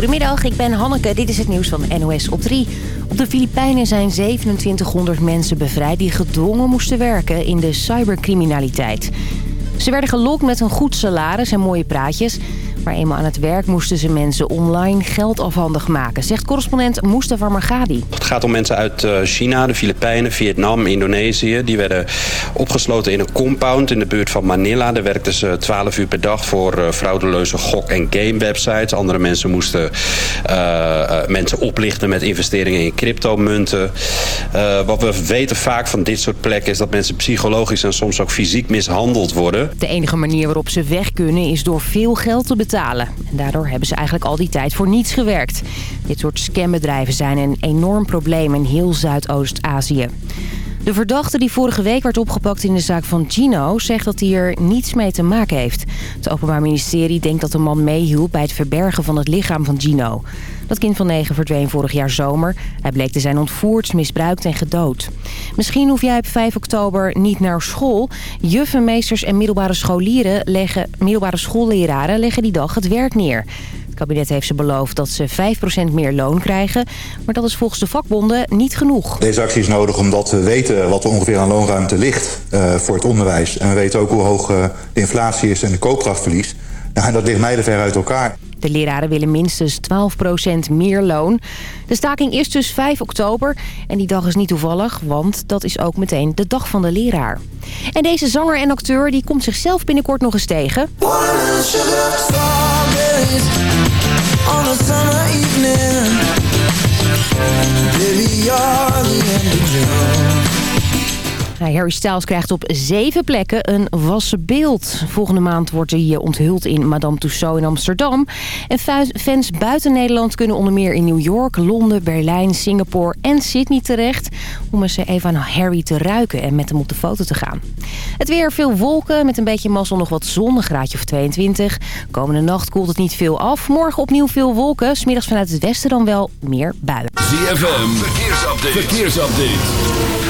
Goedemiddag, ik ben Hanneke. Dit is het nieuws van NOS op 3. Op de Filipijnen zijn 2700 mensen bevrijd die gedwongen moesten werken in de cybercriminaliteit. Ze werden gelokt met een goed salaris en mooie praatjes... Maar eenmaal aan het werk moesten ze mensen online geld afhandig maken, zegt correspondent Mustafa Margadi. Het gaat om mensen uit eh, China, de Filipijnen, Vietnam, Indonesië. Die werden opgesloten in een compound in de buurt van Manila. Daar werkten ze 12 uur per dag voor uh, fraudeleuze gok- en game-websites. Andere mensen moesten uh, mensen oplichten met investeringen in cryptomunten. wat we weten vaak van dit soort plekken is dat mensen psychologisch en soms ook fysiek mishandeld worden. De enige manier waarop ze weg kunnen is door veel geld te betalen En daardoor hebben ze eigenlijk al die tijd voor niets gewerkt. Dit soort scambedrijven zijn een enorm probleem in heel Zuidoost-Azië. De verdachte die vorige week werd opgepakt in de zaak van Gino... zegt dat hij er niets mee te maken heeft. Het Openbaar Ministerie denkt dat de man meehielp... bij het verbergen van het lichaam van Gino. Dat kind van negen verdween vorig jaar zomer. Hij bleek te zijn ontvoerd, misbruikt en gedood. Misschien hoef jij op 5 oktober niet naar school. Juffen, meesters en middelbare scholieren leggen, middelbare schoolleraren leggen die dag het werk neer. Het kabinet heeft ze beloofd dat ze 5% meer loon krijgen. Maar dat is volgens de vakbonden niet genoeg. Deze actie is nodig omdat we weten wat er ongeveer aan loonruimte ligt uh, voor het onderwijs. En we weten ook hoe hoog de inflatie is en de koopkrachtverlies. Nou, en dat ligt mijlenver uit elkaar. De leraren willen minstens 12% meer loon. De staking is dus 5 oktober. En die dag is niet toevallig, want dat is ook meteen de dag van de leraar. En deze zanger en acteur die komt zichzelf binnenkort nog eens tegen. Harry Styles krijgt op zeven plekken een wassen beeld. Volgende maand wordt hij onthuld in Madame Tussauds in Amsterdam. En fans buiten Nederland kunnen onder meer in New York, Londen, Berlijn, Singapore en Sydney terecht... om eens even aan Harry te ruiken en met hem op de foto te gaan. Het weer veel wolken, met een beetje mazzel nog wat zon, graadje of 22. Komende nacht koelt het niet veel af. Morgen opnieuw veel wolken, smiddags vanuit het westen dan wel meer buien. ZFM, verkeersupdate. verkeersupdate.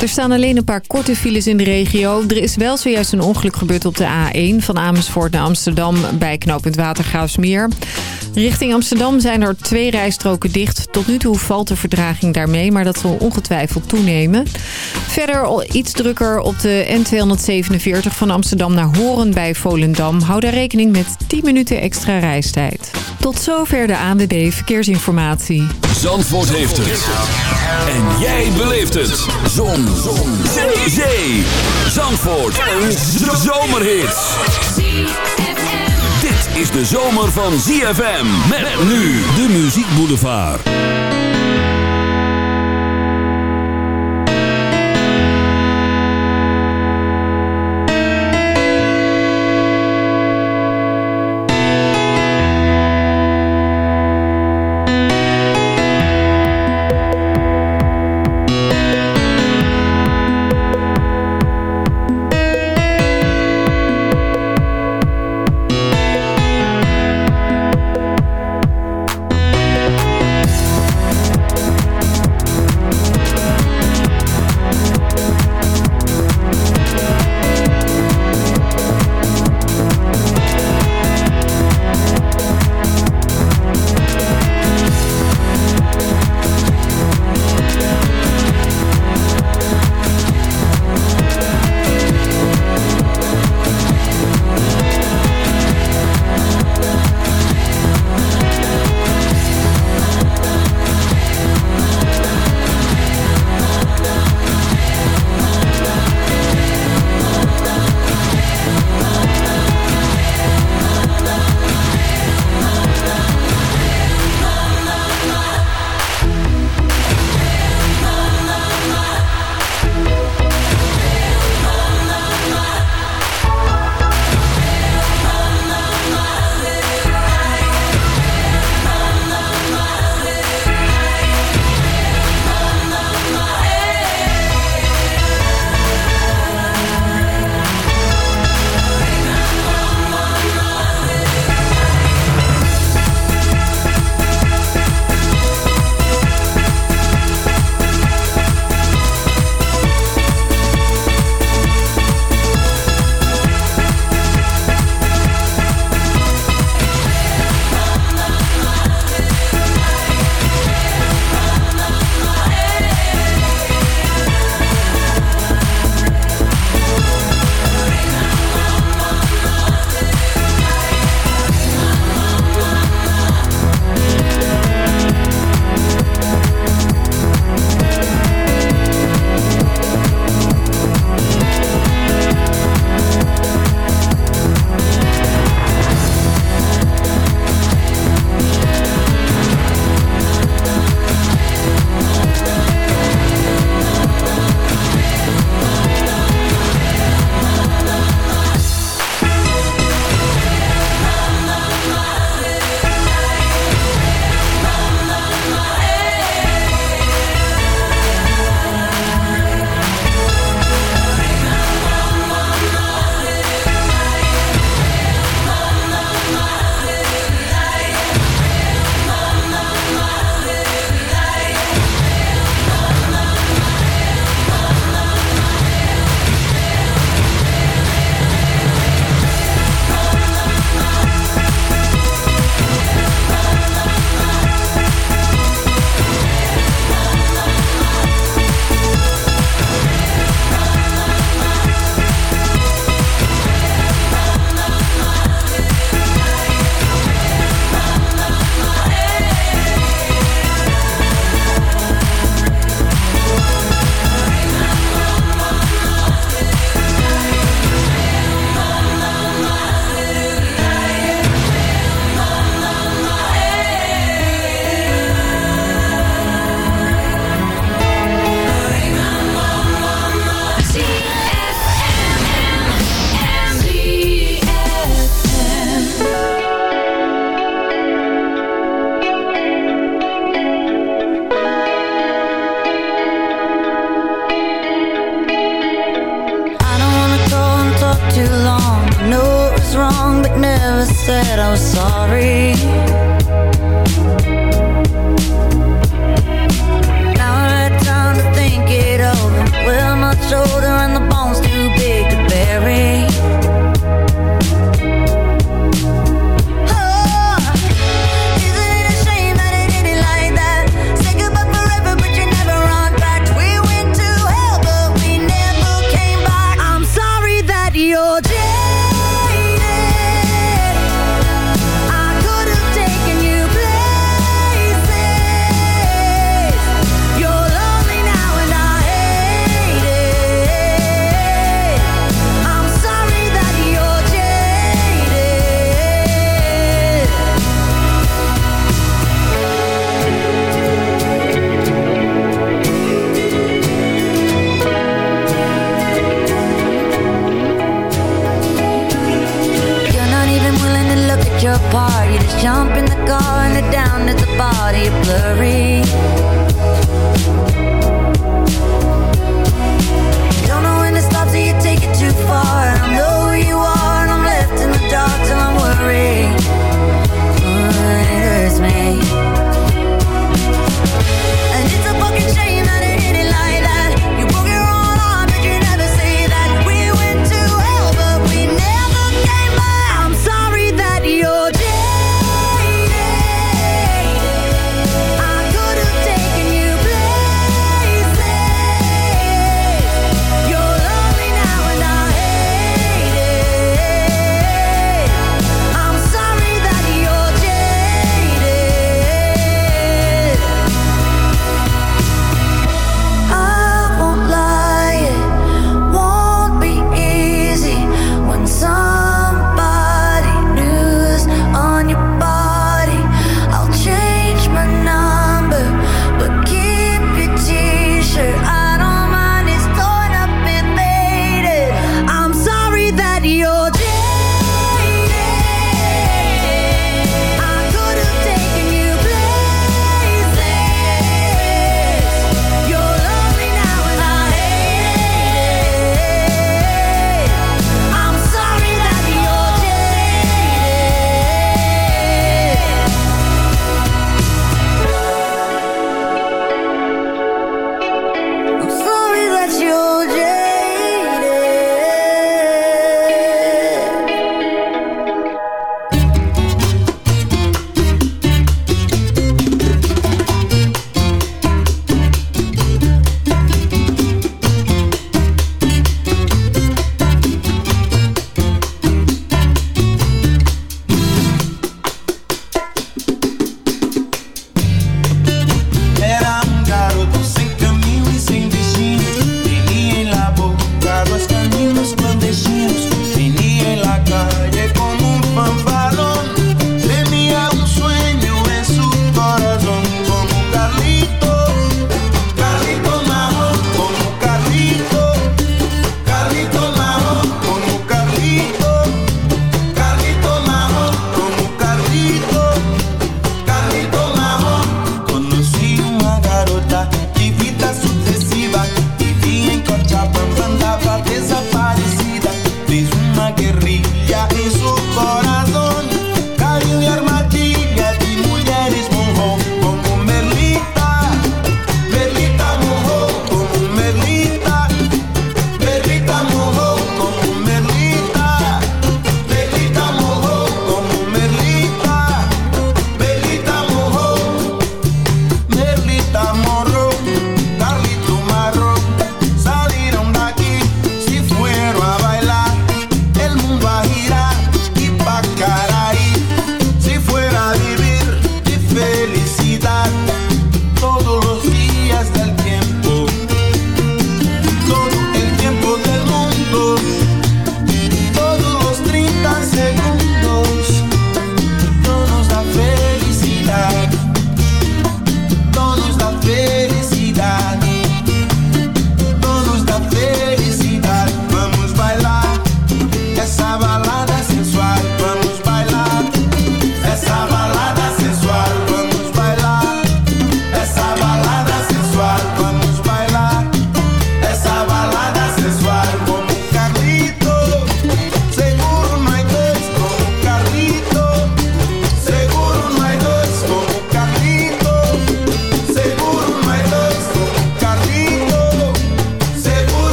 Er staan alleen een paar korte files in de regio. Er is wel zojuist een ongeluk gebeurd op de A1 van Amersfoort naar Amsterdam bij knooppunt Watergraafsmeer. Richting Amsterdam zijn er twee rijstroken dicht. Tot nu toe valt de verdraging daarmee, maar dat zal ongetwijfeld toenemen. Verder iets drukker op de N247 van Amsterdam naar Horen bij Volendam. Hou daar rekening met 10 minuten extra reistijd. Tot zover de ANWB Verkeersinformatie. Zandvoort heeft het. En jij beleeft het. Zon. Zon. Zee. Zandvoort. Een zomerhit. Dit is de zomer van ZFM. Met nu de Muziek Boulevard.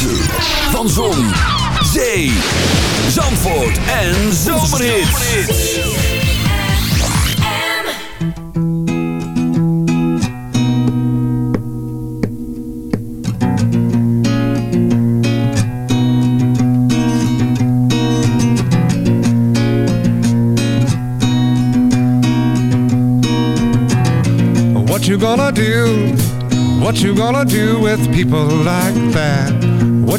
Van Zon, Zee, Zandvoort en Zomerhits. What you gonna do? What you gonna do with people like that?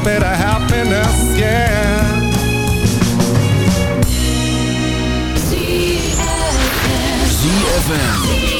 little bit of happiness, yeah. ZFM.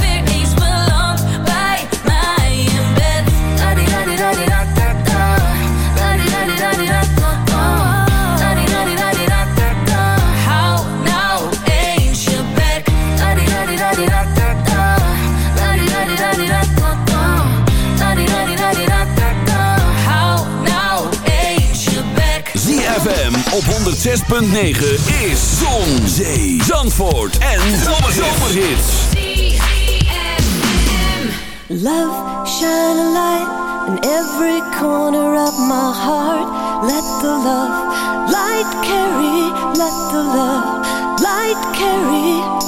106.9 is Zon, Zee, Zandvoort en Zomerhits. Love, shine a light in every corner of my heart. Let the love light carry, let the love light carry.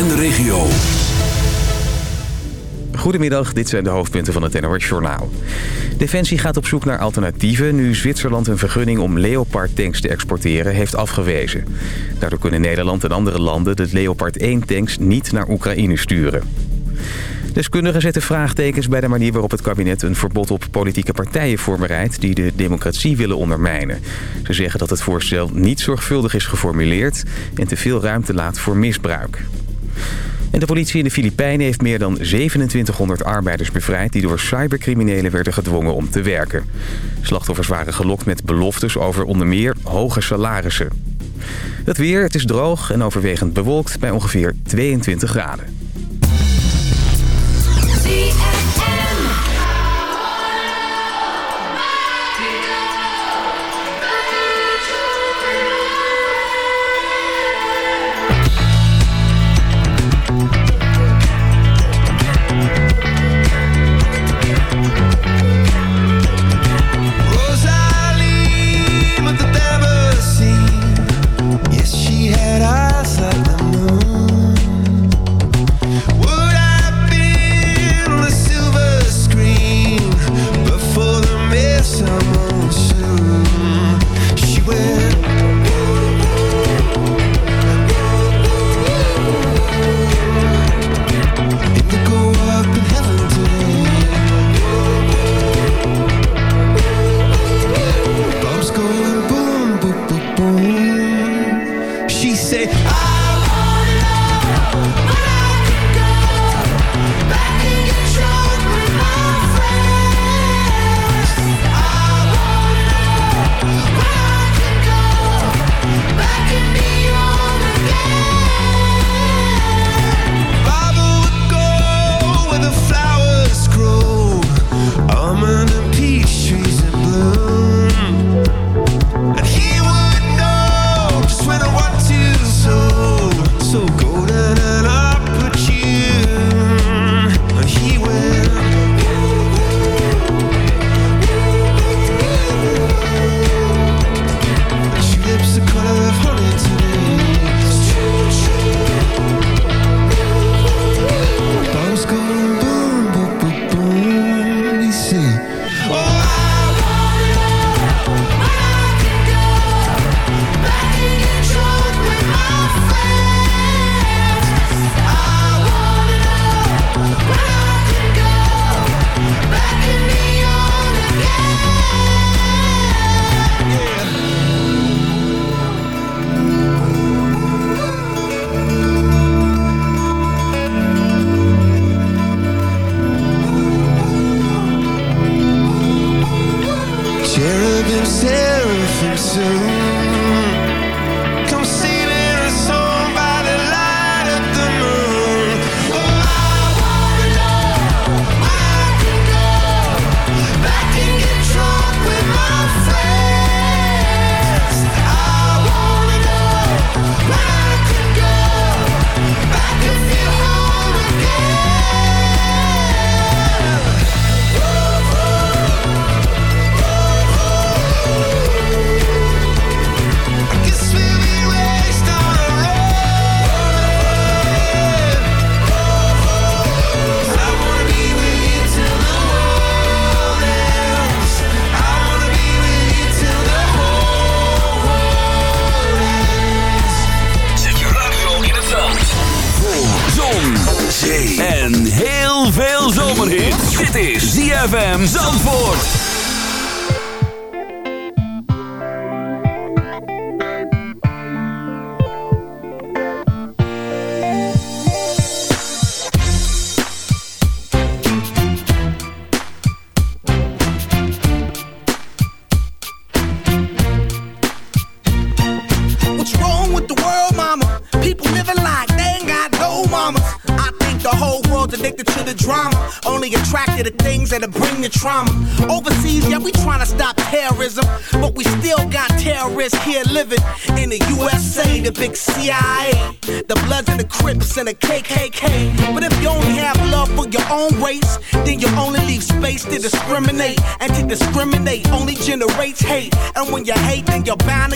En de regio. Goedemiddag, dit zijn de hoofdpunten van het NOS Journaal. Defensie gaat op zoek naar alternatieven nu Zwitserland een vergunning om Leopard-tanks te exporteren heeft afgewezen. Daardoor kunnen Nederland en andere landen de Leopard 1-tanks niet naar Oekraïne sturen. Deskundigen zetten vraagtekens bij de manier waarop het kabinet een verbod op politieke partijen voorbereidt die de democratie willen ondermijnen. Ze zeggen dat het voorstel niet zorgvuldig is geformuleerd en te veel ruimte laat voor misbruik. En de politie in de Filipijnen heeft meer dan 2700 arbeiders bevrijd... die door cybercriminelen werden gedwongen om te werken. Slachtoffers waren gelokt met beloftes over onder meer hoge salarissen. Het weer, het is droog en overwegend bewolkt bij ongeveer 22 graden.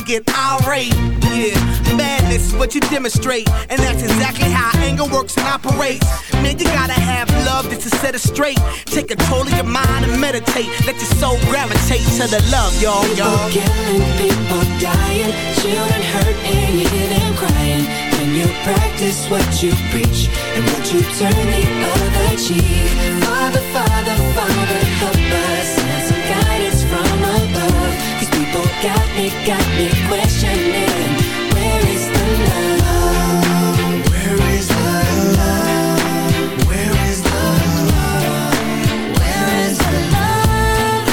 Get irate. Yeah, madness is what you demonstrate, and that's exactly how anger works and operates. Man, you gotta have love just to set it straight. Take control of your mind and meditate. Let your soul gravitate to the love, y'all, y'all. People killing, people dying, children hurt and you hear them crying. When you practice what you preach and what you turn the other cheek. Father, Father, Father, help got me questioning. Where is the love? Where is the love? Where is the love? Where is the love?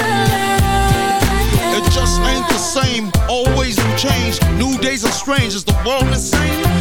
It just ain't the same. Always change. New days are strange. Is the world insane?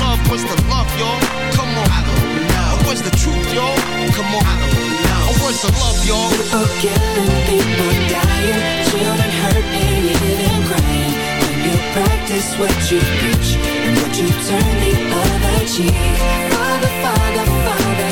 love. What's the love, y'all? Come on. I don't know. What's the truth, y'all? Come on. I don't know. What's the love, y'all? People killing, people dying, children hurt and you crying. When you practice what you preach and what you turn the other cheek. Father, Father, Father,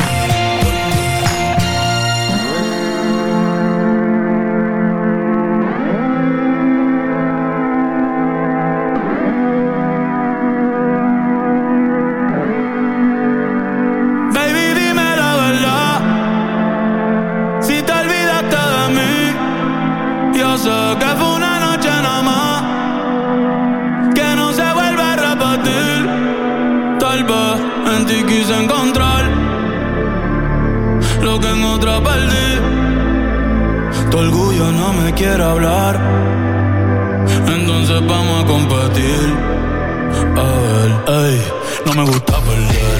Lo que en otra perdí. Tu orgullo no me quiere hablar. Entonces vamos a competir. A ver, ey, no me gusta perder.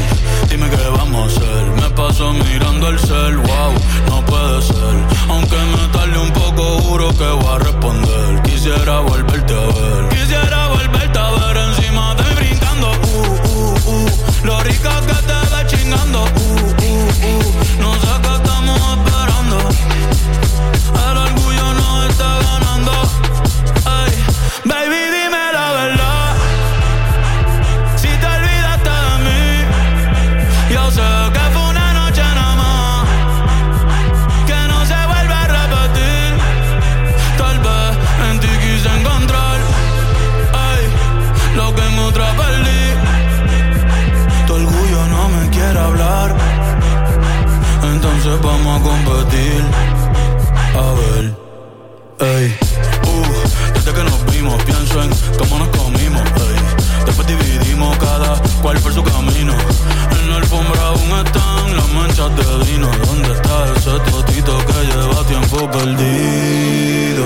Dime qué vamos a hacer. Me paso mirando el cel, wow, no puede ser. Aunque me tarde un poco, juro que voy a responder. Quisiera volverte a ver. Quisiera volverte a ver encima de mí brincando. Uh, uh, uh. Lo rica que te ve chingando. vamos a competir. A ver, ey. Uh, desde que nos vimos, pienso en cómo nos comimos, ey. Después dividimos cada cual por su camino. En la alfombra aún están las manchas de vino. ¿Dónde está ese totito que lleva tiempo perdido?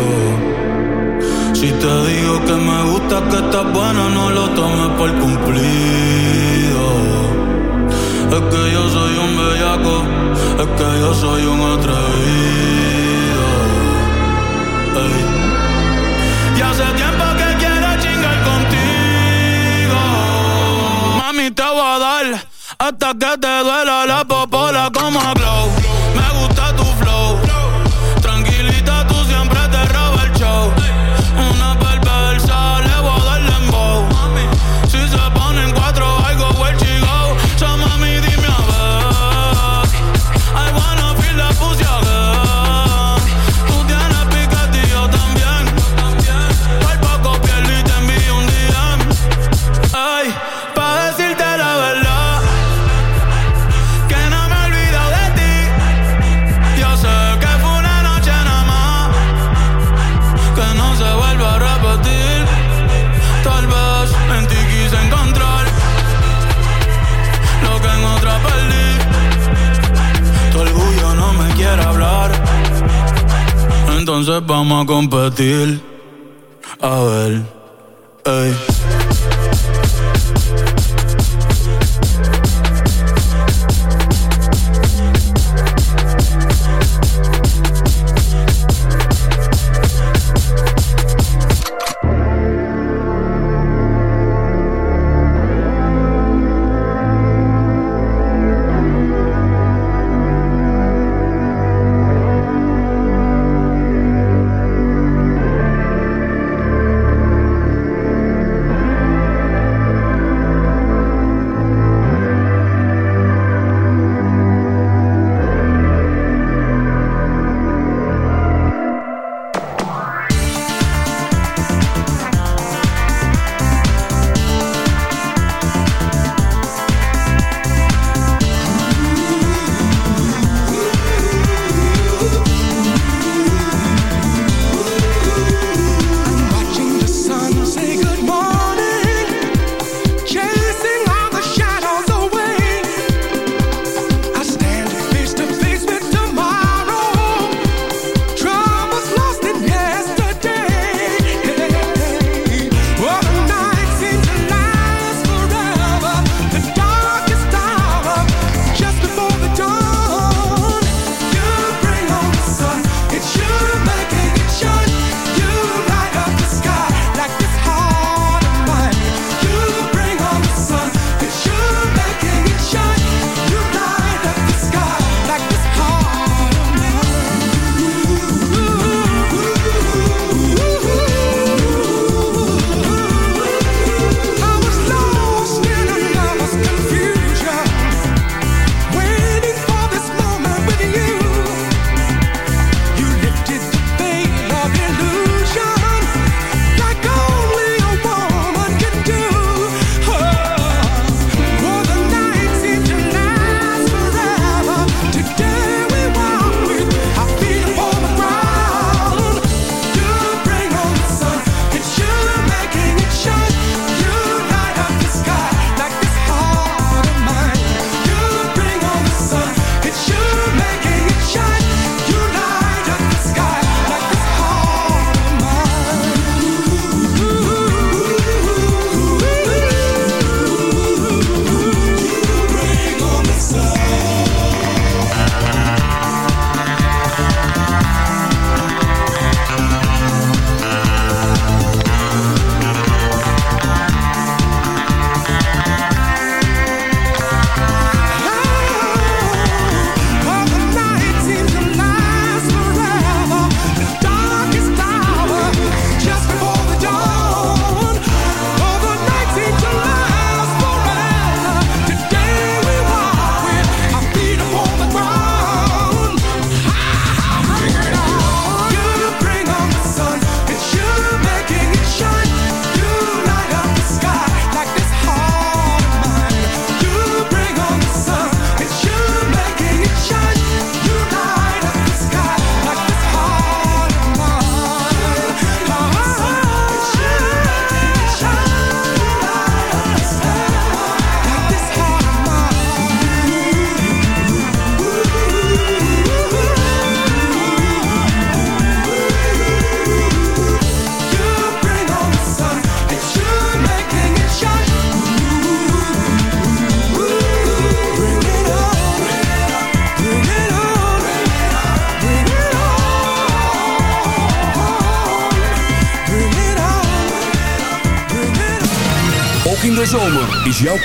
Si te digo que me gusta, que estás buena, no lo tomes por cumplido. Es que yo soy un bellaco es que yo soy un atrevido. Y hace tiempo que quiero chingar contigo. Mami, te voy a dar hasta que te duela la popola como a glow.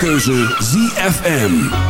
Keuze ZFM.